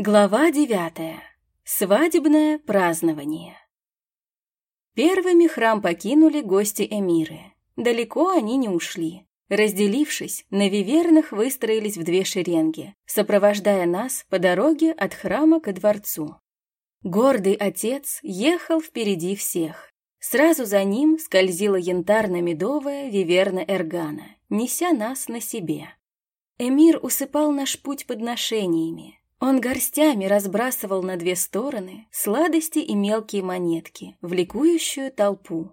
Глава девятая. Свадебное празднование. Первыми храм покинули гости Эмиры. Далеко они не ушли. Разделившись, на вивернах выстроились в две шеренги, сопровождая нас по дороге от храма ко дворцу. Гордый отец ехал впереди всех. Сразу за ним скользила янтарно-медовая виверна Эргана, неся нас на себе. Эмир усыпал наш путь подношениями, он горстями разбрасывал на две стороны сладости и мелкие монетки в толпу.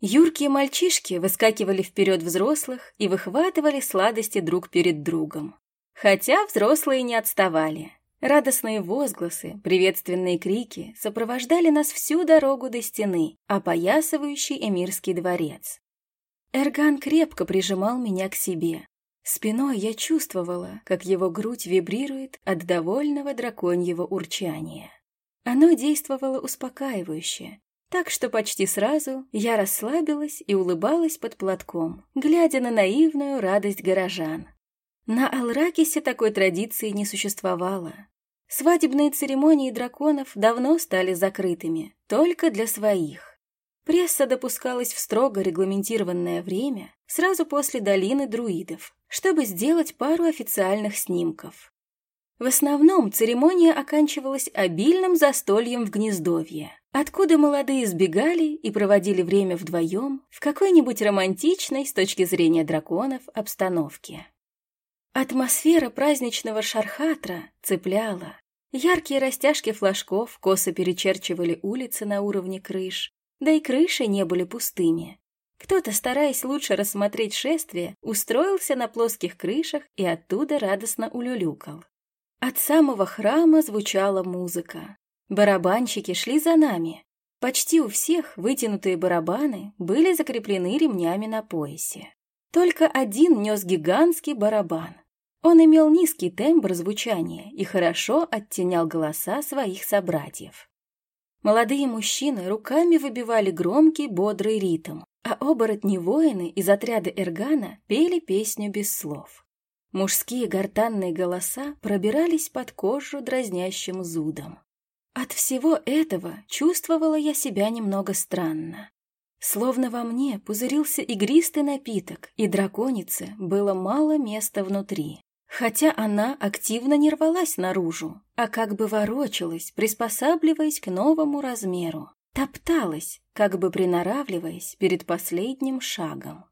Юркие мальчишки выскакивали вперед взрослых и выхватывали сладости друг перед другом. Хотя взрослые не отставали. Радостные возгласы, приветственные крики сопровождали нас всю дорогу до стены, опоясывающий эмирский дворец. Эрган крепко прижимал меня к себе, Спиной я чувствовала, как его грудь вибрирует от довольного драконьего урчания. Оно действовало успокаивающе, так что почти сразу я расслабилась и улыбалась под платком, глядя на наивную радость горожан. На Алракисе такой традиции не существовало. Свадебные церемонии драконов давно стали закрытыми, только для своих. Пресса допускалась в строго регламентированное время сразу после долины друидов, чтобы сделать пару официальных снимков. В основном церемония оканчивалась обильным застольем в гнездовье, откуда молодые сбегали и проводили время вдвоем в какой-нибудь романтичной с точки зрения драконов обстановке. Атмосфера праздничного шархатра цепляла. Яркие растяжки флажков косо перечерчивали улицы на уровне крыш, да и крыши не были пустыми. Кто-то, стараясь лучше рассмотреть шествие, устроился на плоских крышах и оттуда радостно улюлюкал. От самого храма звучала музыка. Барабанщики шли за нами. Почти у всех вытянутые барабаны были закреплены ремнями на поясе. Только один нес гигантский барабан. Он имел низкий тембр звучания и хорошо оттенял голоса своих собратьев. Молодые мужчины руками выбивали громкий, бодрый ритм, а оборотни-воины из отряда Эргана пели песню без слов. Мужские гортанные голоса пробирались под кожу дразнящим зудом. От всего этого чувствовала я себя немного странно. Словно во мне пузырился игристый напиток, и драконице было мало места внутри. Хотя она активно не рвалась наружу, а как бы ворочалась, приспосабливаясь к новому размеру. Топталась, как бы приноравливаясь перед последним шагом.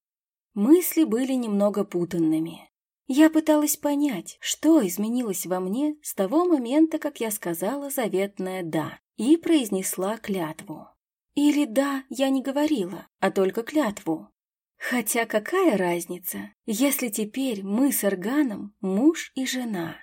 Мысли были немного путанными. Я пыталась понять, что изменилось во мне с того момента, как я сказала заветное «да» и произнесла клятву. Или «да» я не говорила, а только клятву. Хотя какая разница, если теперь мы с Эрганом муж и жена?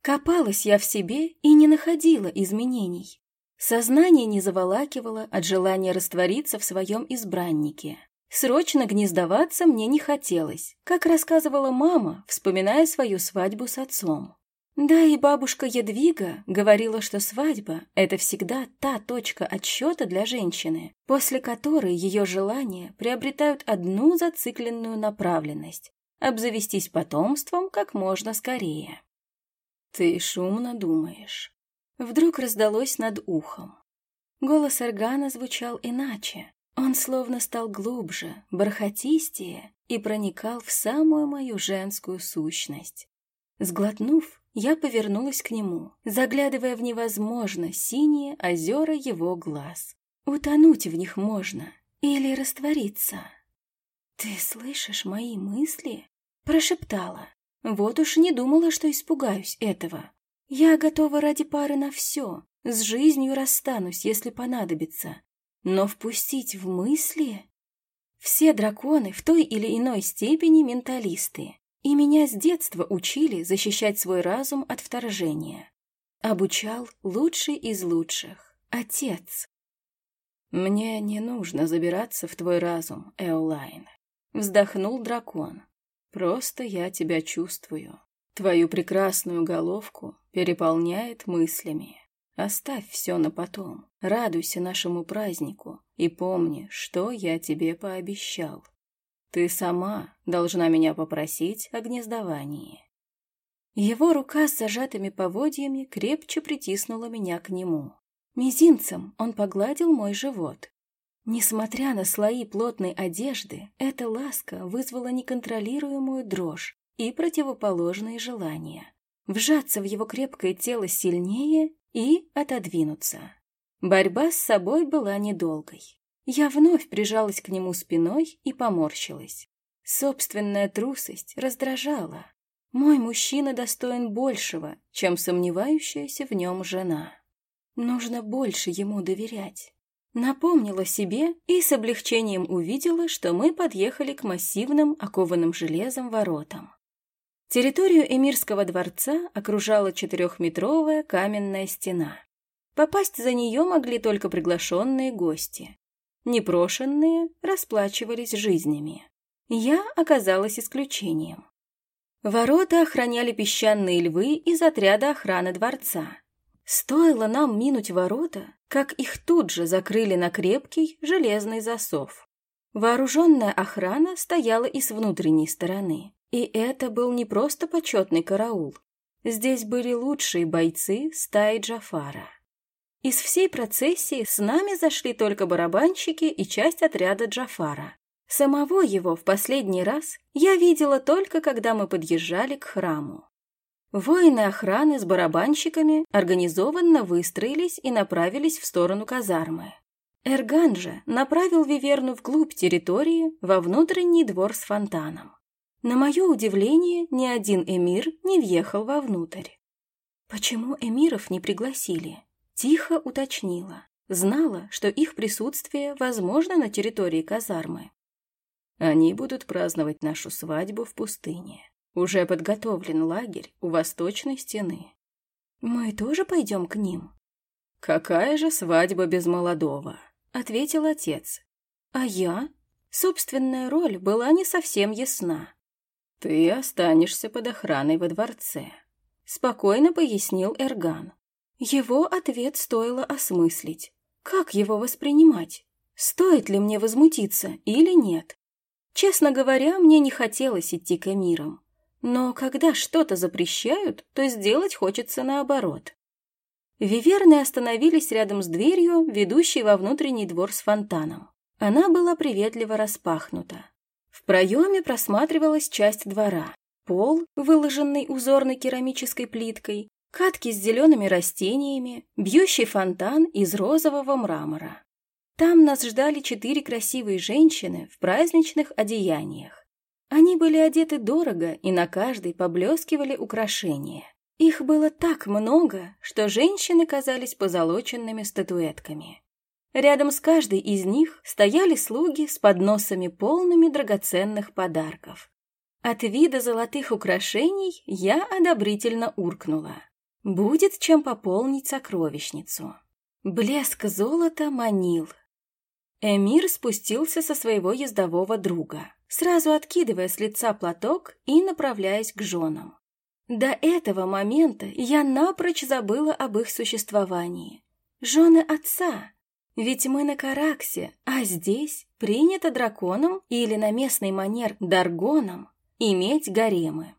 Копалась я в себе и не находила изменений. Сознание не заволакивало от желания раствориться в своем избраннике. Срочно гнездоваться мне не хотелось, как рассказывала мама, вспоминая свою свадьбу с отцом. Да и бабушка Едвига говорила, что свадьба — это всегда та точка отсчета для женщины, после которой ее желания приобретают одну зацикленную направленность — обзавестись потомством как можно скорее. «Ты шумно думаешь». Вдруг раздалось над ухом. Голос органа звучал иначе. Он словно стал глубже, бархатистее и проникал в самую мою женскую сущность. Сглотнув, я повернулась к нему, заглядывая в невозможно синие озера его глаз. Утонуть в них можно или раствориться. «Ты слышишь мои мысли?» — прошептала. Вот уж не думала, что испугаюсь этого. Я готова ради пары на все, с жизнью расстанусь, если понадобится. Но впустить в мысли... Все драконы в той или иной степени менталисты. И меня с детства учили защищать свой разум от вторжения. Обучал лучший из лучших. Отец. «Мне не нужно забираться в твой разум, Эолайн», — вздохнул дракон. «Просто я тебя чувствую. Твою прекрасную головку переполняет мыслями. Оставь все на потом, радуйся нашему празднику и помни, что я тебе пообещал». Ты сама должна меня попросить о гнездовании. Его рука с зажатыми поводьями крепче притиснула меня к нему. Мизинцем он погладил мой живот. Несмотря на слои плотной одежды, эта ласка вызвала неконтролируемую дрожь и противоположные желания. Вжаться в его крепкое тело сильнее и отодвинуться. Борьба с собой была недолгой. Я вновь прижалась к нему спиной и поморщилась. Собственная трусость раздражала. Мой мужчина достоин большего, чем сомневающаяся в нем жена. Нужно больше ему доверять. Напомнила себе и с облегчением увидела, что мы подъехали к массивным, окованным железом воротам. Территорию Эмирского дворца окружала четырехметровая каменная стена. Попасть за нее могли только приглашенные гости. Непрошенные расплачивались жизнями. Я оказалась исключением. Ворота охраняли песчаные львы из отряда охраны дворца. Стоило нам минуть ворота, как их тут же закрыли на крепкий железный засов. Вооруженная охрана стояла и с внутренней стороны. И это был не просто почетный караул. Здесь были лучшие бойцы стаи Джафара. Из всей процессии с нами зашли только барабанщики и часть отряда Джафара. Самого его в последний раз я видела только, когда мы подъезжали к храму. Воины охраны с барабанщиками организованно выстроились и направились в сторону казармы. Эрган же направил Виверну вглубь территории, во внутренний двор с фонтаном. На мое удивление, ни один эмир не въехал вовнутрь. Почему эмиров не пригласили? Тихо уточнила. Знала, что их присутствие возможно на территории казармы. Они будут праздновать нашу свадьбу в пустыне. Уже подготовлен лагерь у восточной стены. Мы тоже пойдем к ним? Какая же свадьба без молодого? Ответил отец. А я? Собственная роль была не совсем ясна. «Ты останешься под охраной во дворце», — спокойно пояснил Эрган. Его ответ стоило осмыслить. Как его воспринимать? Стоит ли мне возмутиться или нет? Честно говоря, мне не хотелось идти к эмирам. Но когда что-то запрещают, то сделать хочется наоборот. Виверны остановились рядом с дверью, ведущей во внутренний двор с фонтаном. Она была приветливо распахнута. В проеме просматривалась часть двора. Пол, выложенный узорной керамической плиткой, катки с зелеными растениями, бьющий фонтан из розового мрамора. Там нас ждали четыре красивые женщины в праздничных одеяниях. Они были одеты дорого, и на каждой поблескивали украшения. Их было так много, что женщины казались позолоченными статуэтками. Рядом с каждой из них стояли слуги с подносами полными драгоценных подарков. От вида золотых украшений я одобрительно уркнула. Будет чем пополнить сокровищницу. Блеск золота манил. Эмир спустился со своего ездового друга, сразу откидывая с лица платок и направляясь к женам. До этого момента я напрочь забыла об их существовании. Жены отца, ведь мы на Караксе, а здесь принято драконом или на местный манер даргоном иметь гаремы.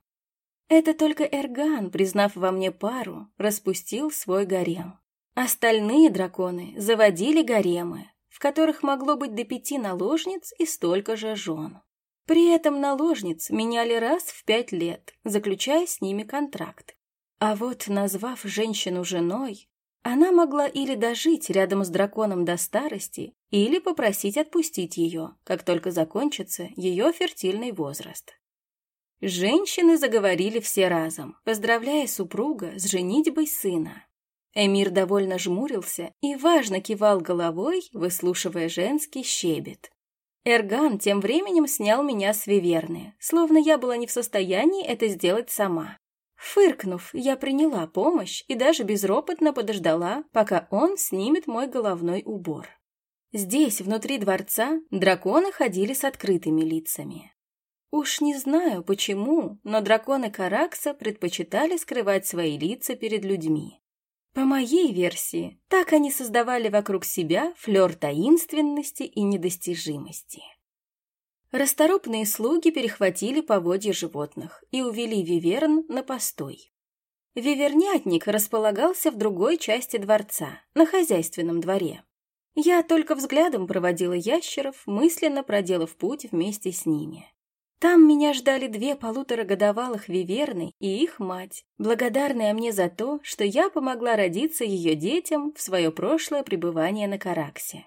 Это только Эрган, признав во мне пару, распустил свой гарем. Остальные драконы заводили гаремы, в которых могло быть до пяти наложниц и столько же жен. При этом наложниц меняли раз в пять лет, заключая с ними контракт. А вот, назвав женщину женой, она могла или дожить рядом с драконом до старости, или попросить отпустить ее, как только закончится ее фертильный возраст. Женщины заговорили все разом, поздравляя супруга с женитьбой сына. Эмир довольно жмурился и важно кивал головой, выслушивая женский щебет. Эрган тем временем снял меня с виверны, словно я была не в состоянии это сделать сама. Фыркнув, я приняла помощь и даже безропотно подождала, пока он снимет мой головной убор. Здесь, внутри дворца, драконы ходили с открытыми лицами. Уж не знаю почему, но драконы Каракса предпочитали скрывать свои лица перед людьми. По моей версии, так они создавали вокруг себя флер таинственности и недостижимости. Расторопные слуги перехватили поводья животных и увели Виверн на постой. Вивернятник располагался в другой части дворца, на хозяйственном дворе. Я только взглядом проводила ящеров, мысленно проделав путь вместе с ними. Там меня ждали две полуторагодовалых виверны и их мать, благодарная мне за то, что я помогла родиться ее детям в свое прошлое пребывание на Караксе.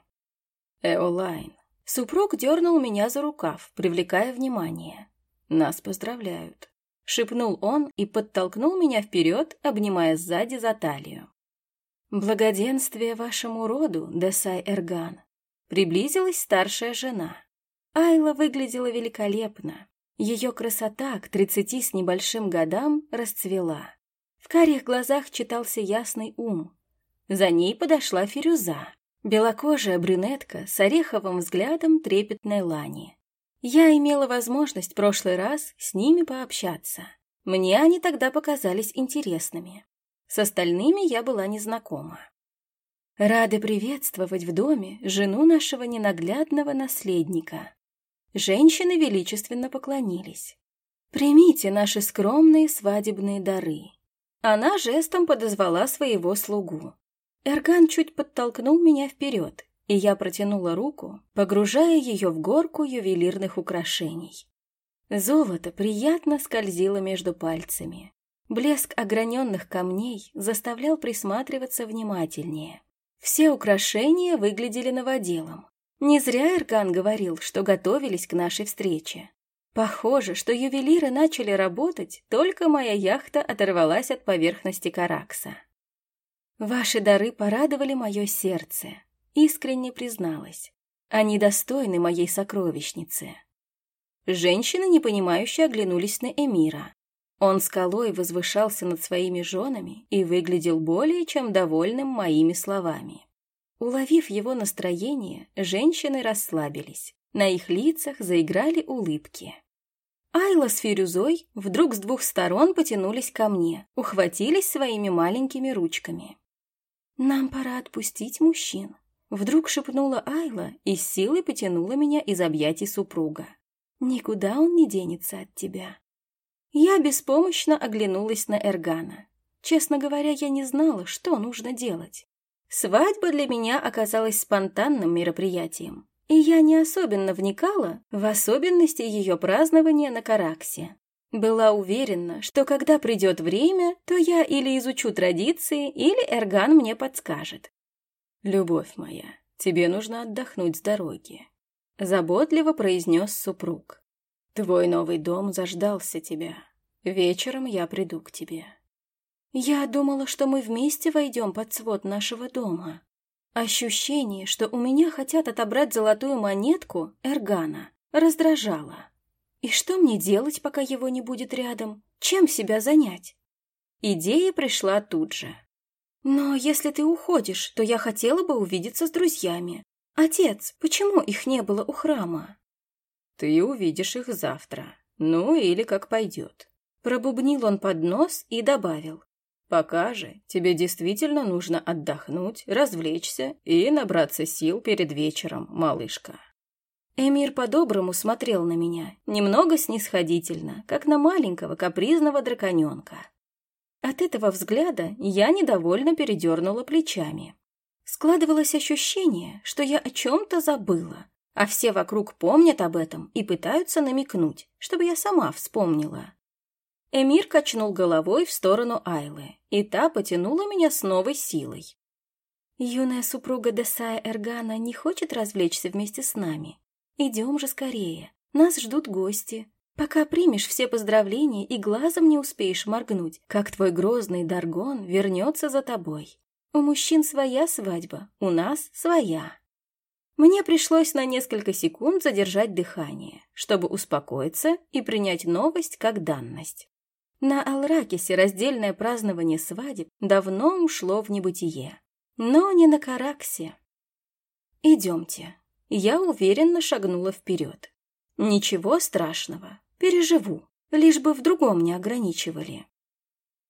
Эолайн. Супруг дернул меня за рукав, привлекая внимание. «Нас поздравляют», — шепнул он и подтолкнул меня вперед, обнимая сзади за талию. «Благоденствие вашему роду, Десай Эрган», — приблизилась старшая жена. Айла выглядела великолепно. Ее красота к тридцати с небольшим годам расцвела. В карих глазах читался ясный ум. За ней подошла Фирюза, белокожая брюнетка с ореховым взглядом трепетной лани. Я имела возможность в прошлый раз с ними пообщаться. Мне они тогда показались интересными. С остальными я была незнакома. Рады приветствовать в доме жену нашего ненаглядного наследника, Женщины величественно поклонились. «Примите наши скромные свадебные дары». Она жестом подозвала своего слугу. Эрган чуть подтолкнул меня вперед, и я протянула руку, погружая ее в горку ювелирных украшений. Золото приятно скользило между пальцами. Блеск ограненных камней заставлял присматриваться внимательнее. Все украшения выглядели новоделом, не зря Эрган говорил, что готовились к нашей встрече. Похоже, что ювелиры начали работать, только моя яхта оторвалась от поверхности Каракса. Ваши дары порадовали мое сердце, искренне призналась. Они достойны моей сокровищницы. Женщины, непонимающе, оглянулись на Эмира. Он скалой возвышался над своими женами и выглядел более чем довольным моими словами. Уловив его настроение, женщины расслабились. На их лицах заиграли улыбки. Айла с Фирюзой вдруг с двух сторон потянулись ко мне, ухватились своими маленькими ручками. «Нам пора отпустить мужчин», — вдруг шепнула Айла и с силой потянула меня из объятий супруга. «Никуда он не денется от тебя». Я беспомощно оглянулась на Эргана. Честно говоря, я не знала, что нужно делать. Свадьба для меня оказалась спонтанным мероприятием, и я не особенно вникала в особенности ее празднования на Караксе. Была уверена, что когда придет время, то я или изучу традиции, или Эрган мне подскажет. «Любовь моя, тебе нужно отдохнуть с дороги», — заботливо произнес супруг. «Твой новый дом заждался тебя. Вечером я приду к тебе». Я думала, что мы вместе войдем под свод нашего дома. Ощущение, что у меня хотят отобрать золотую монетку Эргана, раздражало. И что мне делать, пока его не будет рядом? Чем себя занять? Идея пришла тут же. Но если ты уходишь, то я хотела бы увидеться с друзьями. Отец, почему их не было у храма? Ты увидишь их завтра. Ну, или как пойдет. Пробубнил он под нос и добавил. Пока же тебе действительно нужно отдохнуть, развлечься и набраться сил перед вечером, малышка». Эмир по-доброму смотрел на меня, немного снисходительно, как на маленького капризного драконенка. От этого взгляда я недовольно передернула плечами. Складывалось ощущение, что я о чем-то забыла, а все вокруг помнят об этом и пытаются намекнуть, чтобы я сама вспомнила. Эмир качнул головой в сторону Айлы, и та потянула меня с новой силой. «Юная супруга Десая Эргана не хочет развлечься вместе с нами. Идем же скорее, нас ждут гости. Пока примешь все поздравления и глазом не успеешь моргнуть, как твой грозный Даргон вернется за тобой. У мужчин своя свадьба, у нас своя». Мне пришлось на несколько секунд задержать дыхание, чтобы успокоиться и принять новость как данность. На Алракисе раздельное празднование свадеб давно ушло в небытие. Но не на Караксе. «Идемте». Я уверенно шагнула вперед. «Ничего страшного. Переживу. Лишь бы в другом не ограничивали».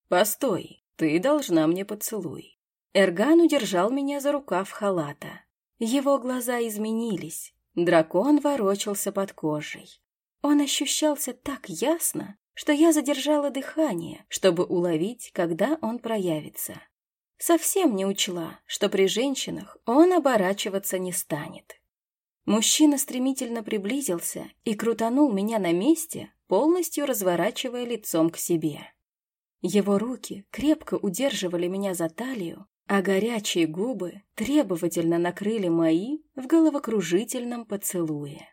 «Постой. Ты должна мне поцелуй». Эрган удержал меня за рукав халата. Его глаза изменились. Дракон ворочался под кожей. Он ощущался так ясно, что я задержала дыхание, чтобы уловить, когда он проявится. Совсем не учла, что при женщинах он оборачиваться не станет. Мужчина стремительно приблизился и крутанул меня на месте, полностью разворачивая лицом к себе. Его руки крепко удерживали меня за талию, а горячие губы требовательно накрыли мои в головокружительном поцелуе.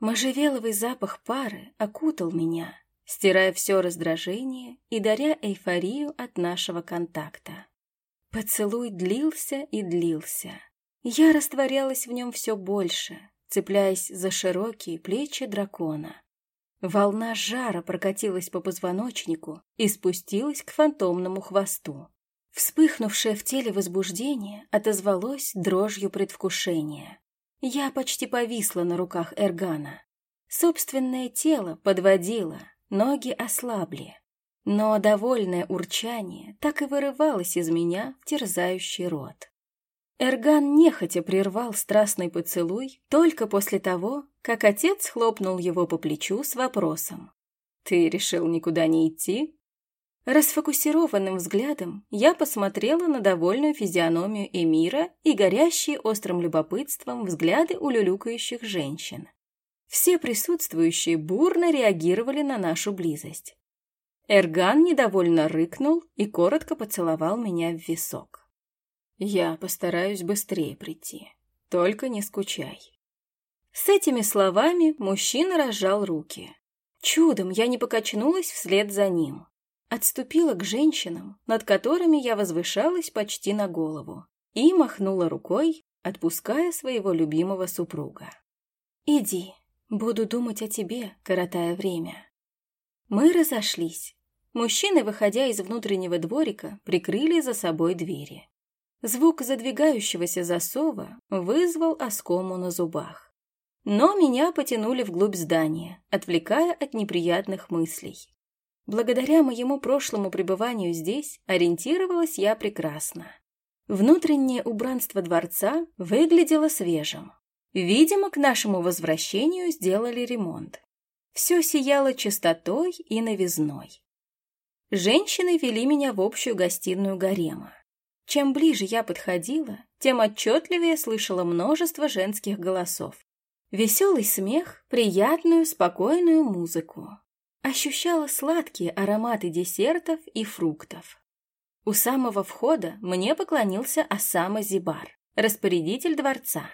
Можжевеловый запах пары окутал меня, стирая все раздражение и даря эйфорию от нашего контакта. Поцелуй длился и длился. Я растворялась в нем все больше, цепляясь за широкие плечи дракона. Волна жара прокатилась по позвоночнику и спустилась к фантомному хвосту. Вспыхнувшее в теле возбуждение отозвалось дрожью предвкушения. Я почти повисла на руках Эргана. Собственное тело подводило, ноги ослабли. Но довольное урчание так и вырывалось из меня в терзающий рот. Эрган нехотя прервал страстный поцелуй только после того, как отец хлопнул его по плечу с вопросом. «Ты решил никуда не идти?» Расфокусированным взглядом я посмотрела на довольную физиономию Эмира и горящие острым любопытством взгляды улюлюкающих женщин. Все присутствующие бурно реагировали на нашу близость. Эрган недовольно рыкнул и коротко поцеловал меня в висок. «Я постараюсь быстрее прийти. Только не скучай». С этими словами мужчина разжал руки. Чудом я не покачнулась вслед за ним. Отступила к женщинам, над которыми я возвышалась почти на голову, и махнула рукой, отпуская своего любимого супруга. «Иди, буду думать о тебе, коротая время». Мы разошлись. Мужчины, выходя из внутреннего дворика, прикрыли за собой двери. Звук задвигающегося засова вызвал оскому на зубах. Но меня потянули вглубь здания, отвлекая от неприятных мыслей. Благодаря моему прошлому пребыванию здесь ориентировалась я прекрасно. Внутреннее убранство дворца выглядело свежим. Видимо, к нашему возвращению сделали ремонт. Все сияло чистотой и новизной. Женщины вели меня в общую гостиную гарема. Чем ближе я подходила, тем отчетливее слышала множество женских голосов. Веселый смех, приятную, спокойную музыку ощущала сладкие ароматы десертов и фруктов. У самого входа мне поклонился Осама Зибар, распорядитель дворца.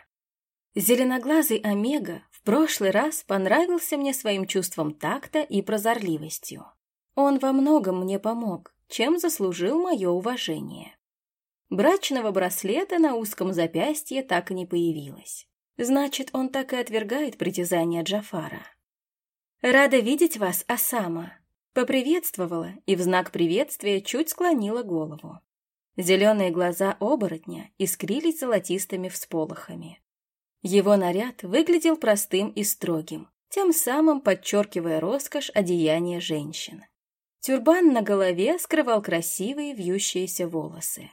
Зеленоглазый Омега в прошлый раз понравился мне своим чувством такта и прозорливостью. Он во многом мне помог, чем заслужил мое уважение. Брачного браслета на узком запястье так и не появилось. Значит, он так и отвергает притязания Джафара. «Рада видеть вас, Асама!» Поприветствовала и в знак приветствия чуть склонила голову. Зеленые глаза оборотня искрились золотистыми всполохами. Его наряд выглядел простым и строгим, тем самым подчеркивая роскошь одеяния женщин. Тюрбан на голове скрывал красивые вьющиеся волосы.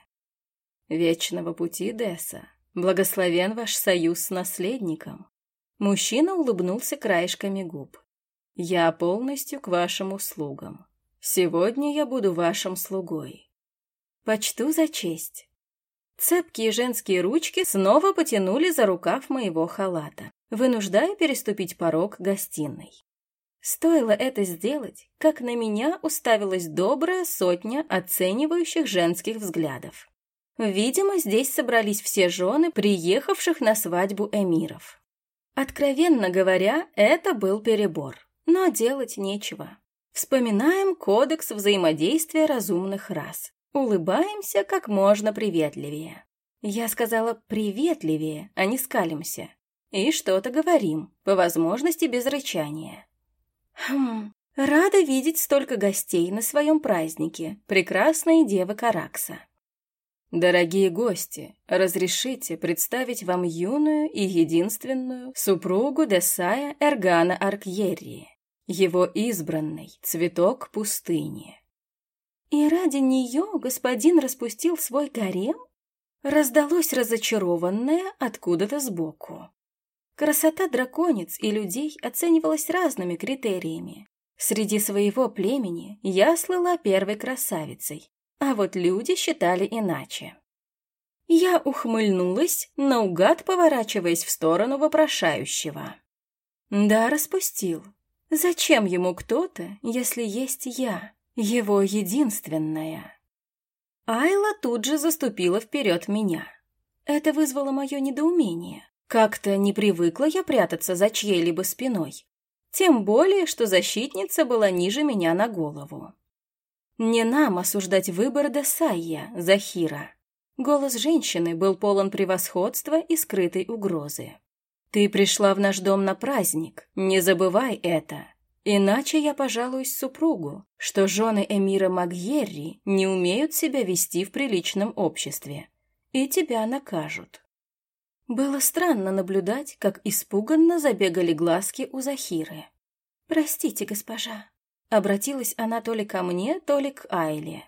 «Вечного пути, Десса! Благословен ваш союз с наследником!» Мужчина улыбнулся краешками губ. Я полностью к вашим услугам. Сегодня я буду вашим слугой. Почту за честь. Цепкие женские ручки снова потянули за рукав моего халата, вынуждая переступить порог гостиной. Стоило это сделать, как на меня уставилась добрая сотня оценивающих женских взглядов. Видимо, здесь собрались все жены, приехавших на свадьбу эмиров. Откровенно говоря, это был перебор но делать нечего. Вспоминаем кодекс взаимодействия разумных рас. Улыбаемся как можно приветливее. Я сказала «приветливее», а не «скалимся». И что-то говорим, по возможности без рычания. Хм, рада видеть столько гостей на своем празднике, прекрасные девы Каракса. Дорогие гости, разрешите представить вам юную и единственную супругу Десая Эргана Аркьерри его избранный цветок пустыни. И ради нее господин распустил свой гарем? Раздалось разочарованное откуда-то сбоку. Красота драконец и людей оценивалась разными критериями. Среди своего племени я слыла первой красавицей, а вот люди считали иначе. Я ухмыльнулась, наугад поворачиваясь в сторону вопрошающего. Да, распустил. Зачем ему кто-то, если есть я, его единственная? Айла тут же заступила вперед меня. Это вызвало мое недоумение. Как-то не привыкла я прятаться за чьей-либо спиной. Тем более, что защитница была ниже меня на голову. Не нам осуждать выбор Десайя, Захира. Голос женщины был полон превосходства и скрытой угрозы. «Ты пришла в наш дом на праздник, не забывай это. Иначе я пожалуюсь супругу, что жены эмира Магьерри не умеют себя вести в приличном обществе, и тебя накажут». Было странно наблюдать, как испуганно забегали глазки у Захиры. «Простите, госпожа», Обратилась она то ли ко мне, то ли к Айле.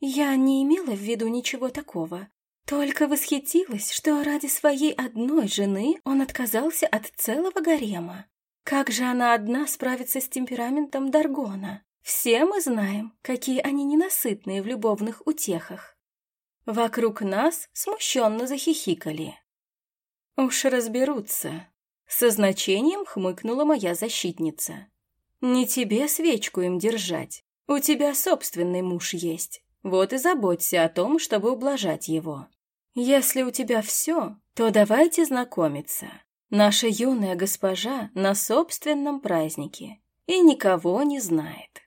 Я не имела в виду ничего такого, только восхитилась, что ради своей одной жены он отказался от целого гарема. Как же она одна справится с темпераментом Даргона? Все мы знаем, какие они ненасытные в любовных утехах. Вокруг нас смущенно захихикали. «Уж разберутся», — со значением хмыкнула моя защитница. Не тебе свечку им держать. У тебя собственный муж есть. Вот и заботься о том, чтобы ублажать его. Если у тебя все, то давайте знакомиться. Наша юная госпожа на собственном празднике и никого не знает.